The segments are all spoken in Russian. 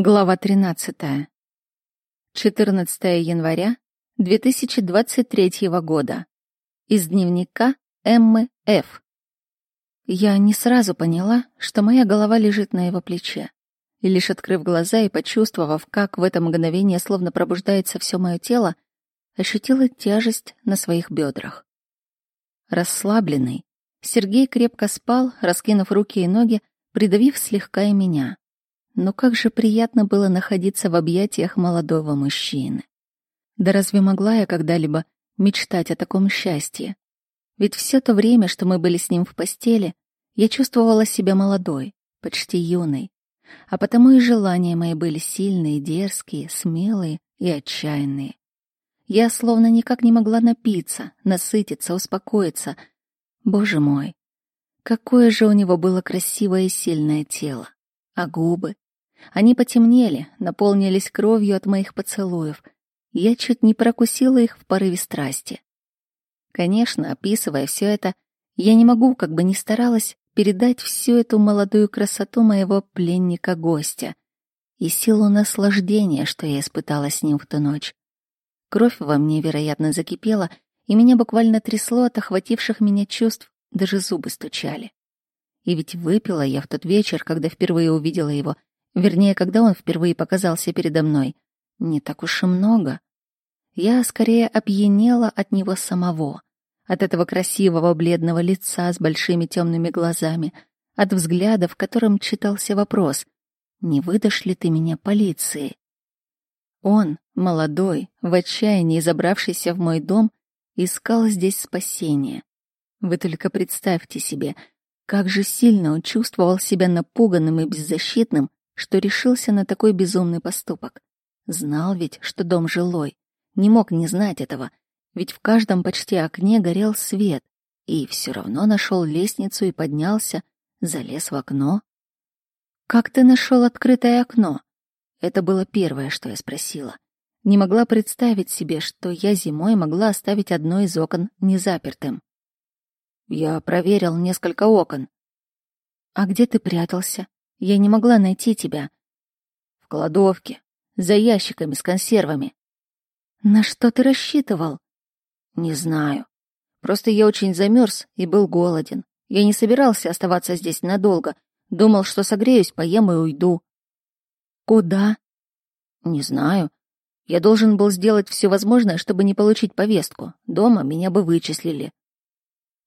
Глава 13. 14 января 2023 года. Из дневника Эммы Ф. Я не сразу поняла, что моя голова лежит на его плече. И лишь открыв глаза и почувствовав, как в это мгновение словно пробуждается все мое тело, ощутила тяжесть на своих бедрах. Расслабленный, Сергей крепко спал, раскинув руки и ноги, придавив слегка и меня. Но как же приятно было находиться в объятиях молодого мужчины. Да разве могла я когда-либо мечтать о таком счастье? Ведь все то время, что мы были с ним в постели, я чувствовала себя молодой, почти юной. А потому и желания мои были сильные, дерзкие, смелые и отчаянные. Я словно никак не могла напиться, насытиться, успокоиться. Боже мой, какое же у него было красивое и сильное тело. А губы, они потемнели, наполнились кровью от моих поцелуев. Я чуть не прокусила их в порыве страсти. Конечно, описывая все это, я не могу, как бы ни старалась, передать всю эту молодую красоту моего пленника-гостя и силу наслаждения, что я испытала с ним в ту ночь. Кровь во мне, вероятно, закипела, и меня буквально трясло от охвативших меня чувств, даже зубы стучали. И ведь выпила я в тот вечер, когда впервые увидела его — Вернее, когда он впервые показался передо мной. Не так уж и много. Я скорее опьянела от него самого, от этого красивого бледного лица с большими темными глазами, от взгляда, в котором читался вопрос «Не выдашь ли ты меня полиции?» Он, молодой, в отчаянии забравшийся в мой дом, искал здесь спасения. Вы только представьте себе, как же сильно он чувствовал себя напуганным и беззащитным, что решился на такой безумный поступок. Знал ведь, что дом жилой. Не мог не знать этого, ведь в каждом почти окне горел свет, и все равно нашел лестницу и поднялся, залез в окно. «Как ты нашел открытое окно?» Это было первое, что я спросила. Не могла представить себе, что я зимой могла оставить одно из окон незапертым. Я проверил несколько окон. «А где ты прятался?» Я не могла найти тебя. В кладовке, за ящиками с консервами. На что ты рассчитывал? Не знаю. Просто я очень замерз и был голоден. Я не собирался оставаться здесь надолго. Думал, что согреюсь, поем и уйду. Куда? Не знаю. Я должен был сделать все возможное, чтобы не получить повестку. Дома меня бы вычислили.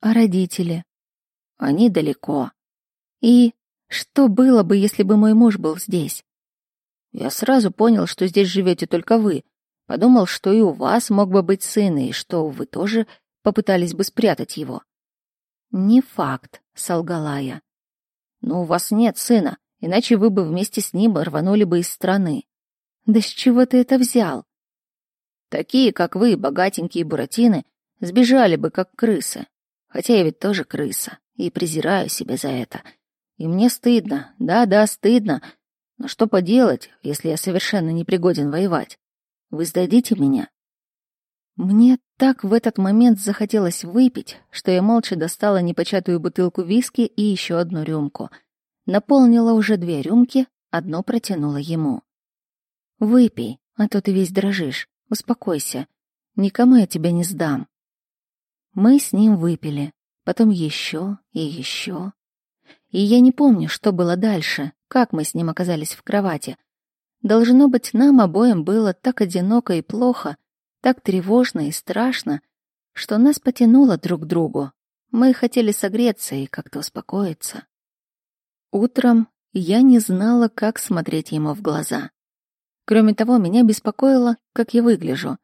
А родители? Они далеко. И что было бы, если бы мой муж был здесь? Я сразу понял, что здесь живете только вы. Подумал, что и у вас мог бы быть сын, и что вы тоже попытались бы спрятать его. Не факт, солгала я. Но у вас нет сына, иначе вы бы вместе с ним рванули бы из страны. Да с чего ты это взял? Такие, как вы, богатенькие буратины, сбежали бы, как крысы. Хотя я ведь тоже крыса, и презираю себя за это — и мне стыдно, да-да, стыдно. Но что поделать, если я совершенно не пригоден воевать? Вы сдадите меня?» Мне так в этот момент захотелось выпить, что я молча достала непочатую бутылку виски и еще одну рюмку. Наполнила уже две рюмки, одну протянула ему. «Выпей, а то ты весь дрожишь. Успокойся. Никому я тебя не сдам». Мы с ним выпили, потом еще и еще. И я не помню, что было дальше, как мы с ним оказались в кровати. Должно быть, нам обоим было так одиноко и плохо, так тревожно и страшно, что нас потянуло друг к другу. Мы хотели согреться и как-то успокоиться. Утром я не знала, как смотреть ему в глаза. Кроме того, меня беспокоило, как я выгляжу.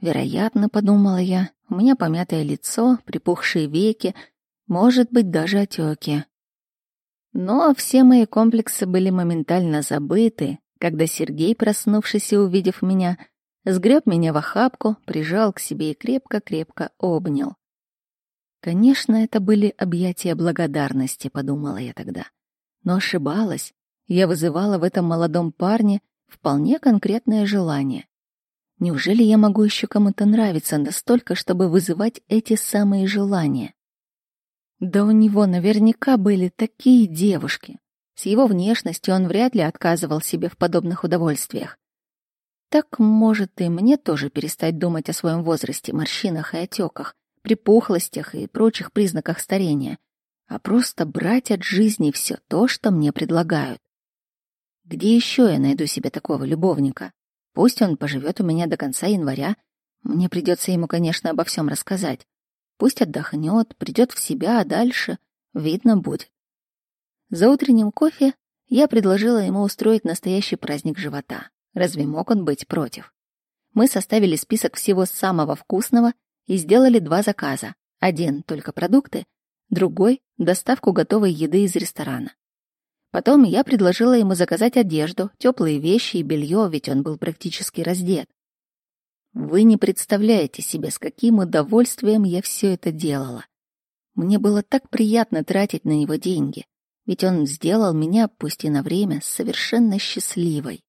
Вероятно, подумала я, у меня помятое лицо, припухшие веки, может быть, даже отеки. Но все мои комплексы были моментально забыты, когда Сергей, проснувшись и увидев меня, сгреб меня в охапку, прижал к себе и крепко-крепко обнял. Конечно, это были объятия благодарности, подумала я тогда. Но ошибалась. Я вызывала в этом молодом парне вполне конкретное желание. Неужели я могу еще кому-то нравиться настолько, чтобы вызывать эти самые желания? Да у него наверняка были такие девушки. С его внешностью он вряд ли отказывал себе в подобных удовольствиях. Так, может, и мне тоже перестать думать о своем возрасте, морщинах и отеках, припухлостях и прочих признаках старения, а просто брать от жизни все то, что мне предлагают. Где еще я найду себе такого любовника? Пусть он поживет у меня до конца января. Мне придется ему, конечно, обо всем рассказать. Пусть отдохнет, придет в себя, а дальше видно будет. За утренним кофе я предложила ему устроить настоящий праздник живота. Разве мог он быть против? Мы составили список всего самого вкусного и сделали два заказа. Один — только продукты, другой — доставку готовой еды из ресторана. Потом я предложила ему заказать одежду, теплые вещи и белье, ведь он был практически раздет. Вы не представляете себе, с каким удовольствием я все это делала. Мне было так приятно тратить на него деньги, ведь он сделал меня, пусть и на время, совершенно счастливой.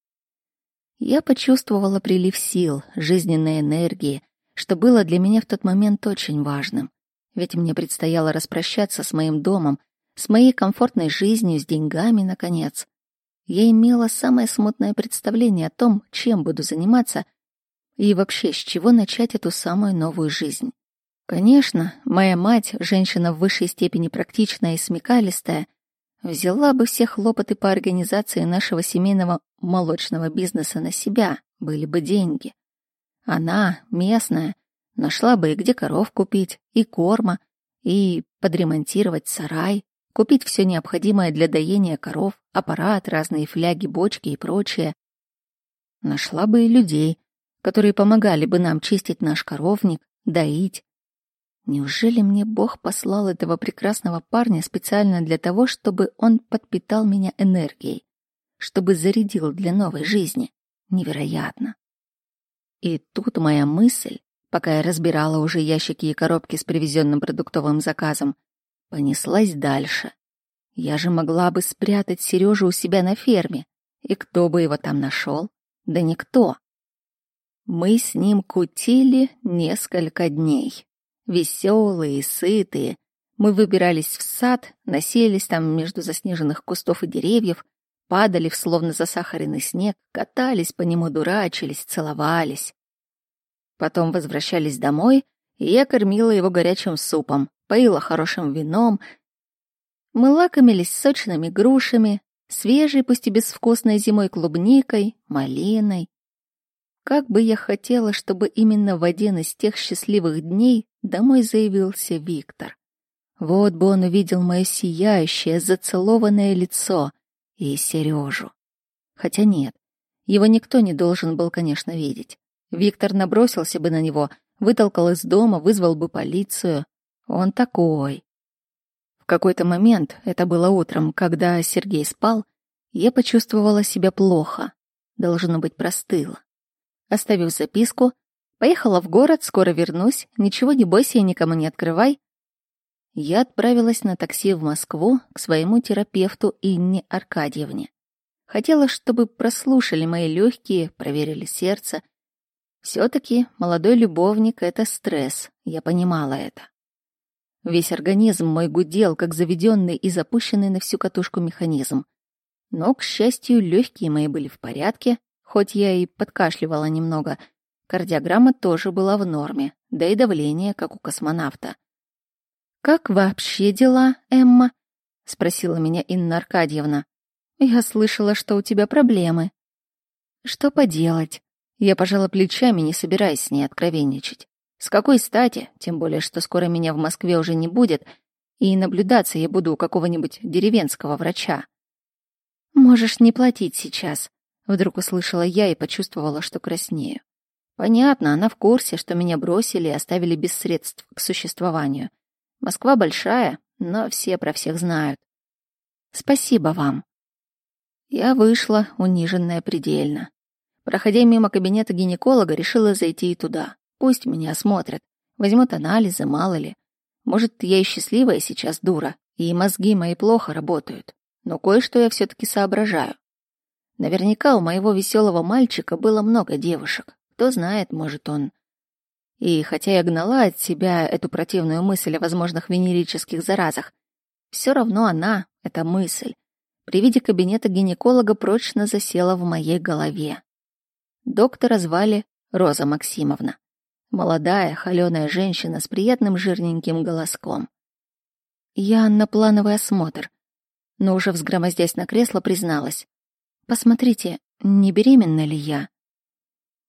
Я почувствовала прилив сил, жизненной энергии, что было для меня в тот момент очень важным. Ведь мне предстояло распрощаться с моим домом, с моей комфортной жизнью, с деньгами, наконец. Я имела самое смутное представление о том, чем буду заниматься и вообще с чего начать эту самую новую жизнь. Конечно, моя мать, женщина в высшей степени практичная и смекалистая, взяла бы все хлопоты по организации нашего семейного молочного бизнеса на себя, были бы деньги. Она, местная, нашла бы и где коров купить, и корма, и подремонтировать сарай, купить все необходимое для доения коров, аппарат, разные фляги, бочки и прочее. Нашла бы и людей, которые помогали бы нам чистить наш коровник, доить. Неужели мне Бог послал этого прекрасного парня специально для того, чтобы он подпитал меня энергией, чтобы зарядил для новой жизни? Невероятно. И тут моя мысль, пока я разбирала уже ящики и коробки с привезенным продуктовым заказом, понеслась дальше. Я же могла бы спрятать Сережу у себя на ферме. И кто бы его там нашел? Да никто. Мы с ним кутили несколько дней. Веселые сытые. Мы выбирались в сад, носились там между заснеженных кустов и деревьев, падали в словно засахаренный снег, катались по нему, дурачились, целовались. Потом возвращались домой, и я кормила его горячим супом, поила хорошим вином. Мы лакомились сочными грушами, свежей, пусть и безвкусной зимой клубникой, малиной. Как бы я хотела, чтобы именно в один из тех счастливых дней домой заявился Виктор. Вот бы он увидел мое сияющее, зацелованное лицо — и Сережу. Хотя нет, его никто не должен был, конечно, видеть. Виктор набросился бы на него, вытолкал из дома, вызвал бы полицию. Он такой. В какой-то момент, это было утром, когда Сергей спал, я почувствовала себя плохо. Должно быть, простыла. Оставив записку, поехала в город, скоро вернусь, ничего не бойся и никому не открывай, я отправилась на такси в Москву к своему терапевту Инне Аркадьевне. Хотела, чтобы прослушали мои легкие, проверили сердце. Все-таки молодой любовник — это стресс, я понимала это. Весь организм мой гудел, как заведенный и запущенный на всю катушку механизм. Но, к счастью, легкие мои были в порядке, хоть я и подкашливала немного. Кардиограмма тоже была в норме, да и давление, как у космонавта. «Как вообще дела, Эмма?» — спросила меня Инна Аркадьевна. «Я слышала, что у тебя проблемы». «Что поделать?» Я пожала плечами, не собираясь с ней откровенничать. С какой стати, тем более, что скоро меня в Москве уже не будет, и наблюдаться я буду у какого-нибудь деревенского врача. «Можешь не платить сейчас», — вдруг услышала я и почувствовала, что краснею. Понятно, она в курсе, что меня бросили и оставили без средств к существованию. Москва большая, но все про всех знают. Спасибо вам. Я вышла, униженная предельно. Проходя мимо кабинета гинеколога, решила зайти и туда. Пусть меня осмотрят. Возьмут анализы, мало ли. Может, я и счастливая сейчас дура, и мозги мои плохо работают. Но кое-что я все таки соображаю. Наверняка у моего веселого мальчика было много девушек. Кто знает, может, он и хотя я гнала от себя эту противную мысль о возможных венерических заразах, все равно она, эта мысль, при виде кабинета гинеколога прочно засела в моей голове. Доктора звали Роза Максимовна. Молодая, холёная женщина с приятным жирненьким голоском. Я на плановый осмотр, но уже взгромоздясь на кресло, призналась. «Посмотрите, не беременна ли я?»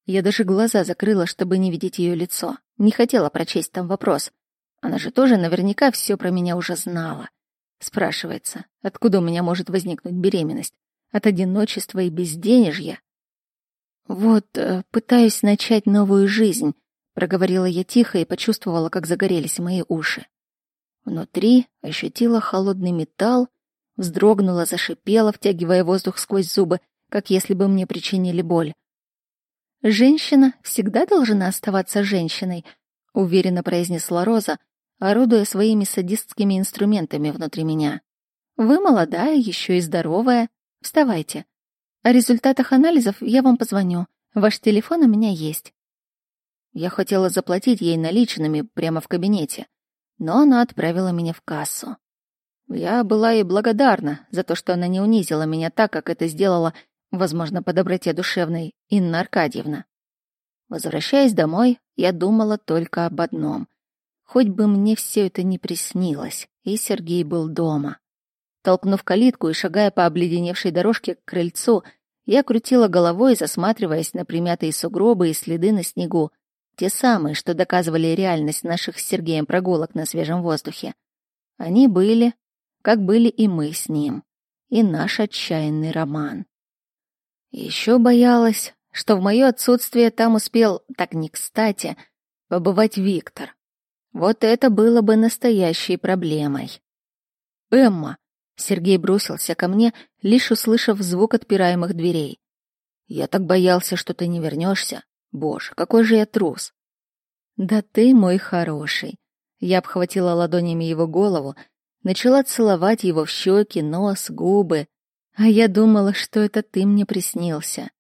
Я даже глаза закрыла, чтобы не видеть ее лицо. Не хотела прочесть там вопрос. Она же тоже наверняка все про меня уже знала. Спрашивается, откуда у меня может возникнуть беременность? От одиночества и безденежья? Вот, э, пытаюсь начать новую жизнь, проговорила я тихо и почувствовала, как загорелись мои уши. Внутри ощутила холодный металл, вздрогнула, зашипела, втягивая воздух сквозь зубы, как если бы мне причинили боль. Женщина всегда должна оставаться женщиной, уверенно произнесла Роза, орудуя своими садистскими инструментами внутри меня. Вы молодая, еще и здоровая. Вставайте. О результатах анализов я вам позвоню. Ваш телефон у меня есть. Я хотела заплатить ей наличными прямо в кабинете, но она отправила меня в кассу. Я была ей благодарна за то, что она не унизила меня так, как это сделала возможно, по доброте душевной, Инна Аркадьевна. Возвращаясь домой, я думала только об одном. Хоть бы мне все это не приснилось, и Сергей был дома. Толкнув калитку и шагая по обледеневшей дорожке к крыльцу, я крутила головой, засматриваясь на примятые сугробы и следы на снегу, те самые, что доказывали реальность наших с Сергеем прогулок на свежем воздухе. Они были, как были и мы с ним, и наш отчаянный роман. Еще боялась, что в мое отсутствие там успел, так не кстати, побывать Виктор. Вот это было бы настоящей проблемой. «Эмма!» — Сергей бросился ко мне, лишь услышав звук отпираемых дверей. «Я так боялся, что ты не вернешься. Боже, какой же я трус!» «Да ты мой хороший!» Я обхватила ладонями его голову, начала целовать его в щеки, нос, губы, а я думала, что это ты мне приснился.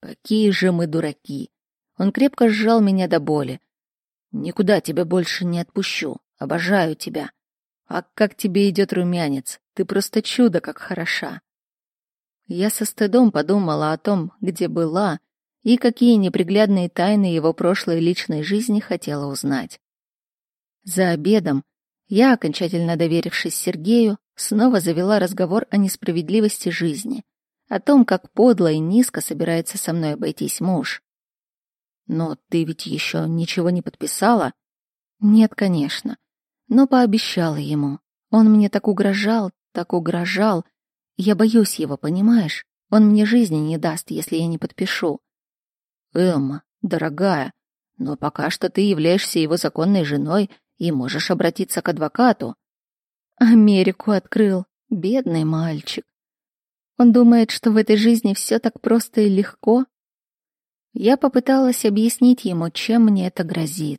Какие же мы дураки. Он крепко сжал меня до боли. Никуда тебя больше не отпущу. Обожаю тебя. А как тебе идет румянец? Ты просто чудо, как хороша. Я со стыдом подумала о том, где была и какие неприглядные тайны его прошлой личной жизни хотела узнать. За обедом я, окончательно доверившись Сергею, снова завела разговор о несправедливости жизни, о том, как подло и низко собирается со мной обойтись муж. Но ты ведь еще ничего не подписала? Нет, конечно. Но пообещала ему. Он мне так угрожал, так угрожал. Я боюсь его, понимаешь? Он мне жизни не даст, если я не подпишу. Эмма, дорогая, но пока что ты являешься его законной женой и можешь обратиться к адвокату. Америку открыл, бедный мальчик. Он думает, что в этой жизни все так просто и легко. Я попыталась объяснить ему, чем мне это грозит.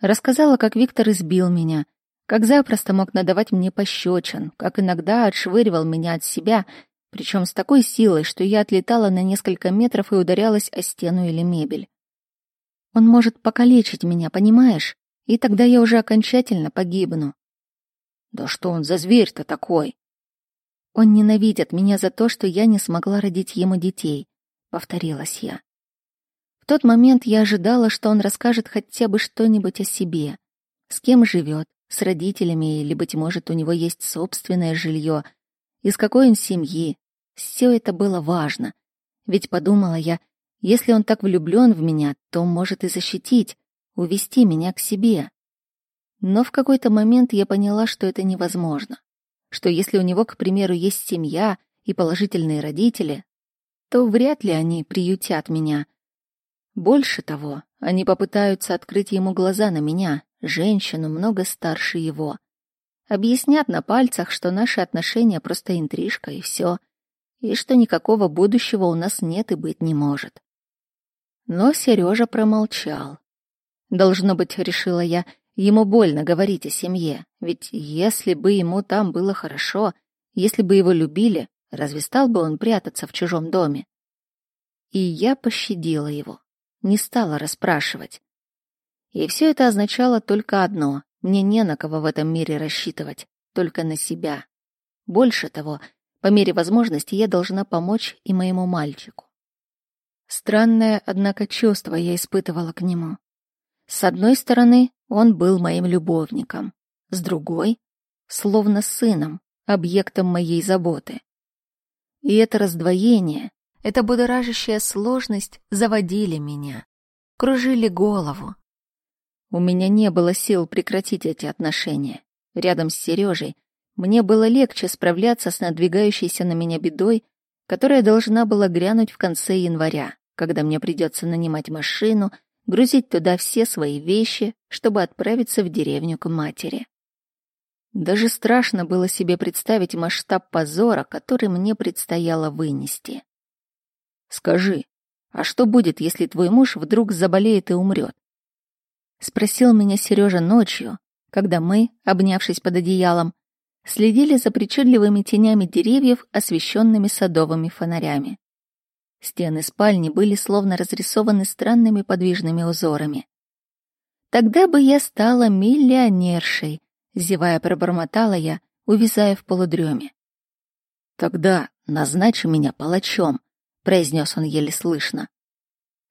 Рассказала, как Виктор избил меня, как запросто мог надавать мне пощечин, как иногда отшвыривал меня от себя, причем с такой силой, что я отлетала на несколько метров и ударялась о стену или мебель. Он может покалечить меня, понимаешь? И тогда я уже окончательно погибну. Да что он за зверь-то такой? Он ненавидит меня за то, что я не смогла родить ему детей, повторилась я. В тот момент я ожидала, что он расскажет хотя бы что-нибудь о себе. С кем живет, с родителями или, быть может, у него есть собственное жилье, из какой он семьи. Все это было важно. Ведь подумала я, если он так влюблен в меня, то может и защитить, увести меня к себе. Но в какой-то момент я поняла, что это невозможно. Что если у него, к примеру, есть семья и положительные родители, то вряд ли они приютят меня. Больше того, они попытаются открыть ему глаза на меня, женщину много старше его. Объяснят на пальцах, что наши отношения просто интрижка и все, и что никакого будущего у нас нет и быть не может. Но Сережа промолчал. Должно быть, решила я, ему больно говорить о семье, ведь если бы ему там было хорошо, если бы его любили, разве стал бы он прятаться в чужом доме? И я пощадила его, не стала расспрашивать. И все это означало только одно — мне не на кого в этом мире рассчитывать, только на себя. Больше того, По мере возможности я должна помочь и моему мальчику. Странное, однако, чувство я испытывала к нему. С одной стороны, он был моим любовником, с другой — словно сыном, объектом моей заботы. И это раздвоение, эта будоражащая сложность заводили меня, кружили голову. У меня не было сил прекратить эти отношения. Рядом с Сережей мне было легче справляться с надвигающейся на меня бедой, которая должна была грянуть в конце января, когда мне придется нанимать машину, грузить туда все свои вещи, чтобы отправиться в деревню к матери. Даже страшно было себе представить масштаб позора, который мне предстояло вынести. Скажи, а что будет, если твой муж вдруг заболеет и умрет? Спросил меня Сережа ночью, когда мы, обнявшись под одеялом, следили за причудливыми тенями деревьев, освещенными садовыми фонарями. Стены спальни были словно разрисованы странными подвижными узорами. Тогда бы я стала миллионершей, зевая пробормотала я, увязая в полудреме. Тогда назначь меня палачом, произнес он еле слышно.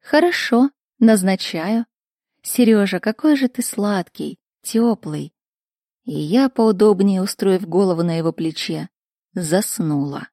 Хорошо, назначаю. Сережа, какой же ты сладкий, теплый. И я, поудобнее устроив голову на его плече, заснула.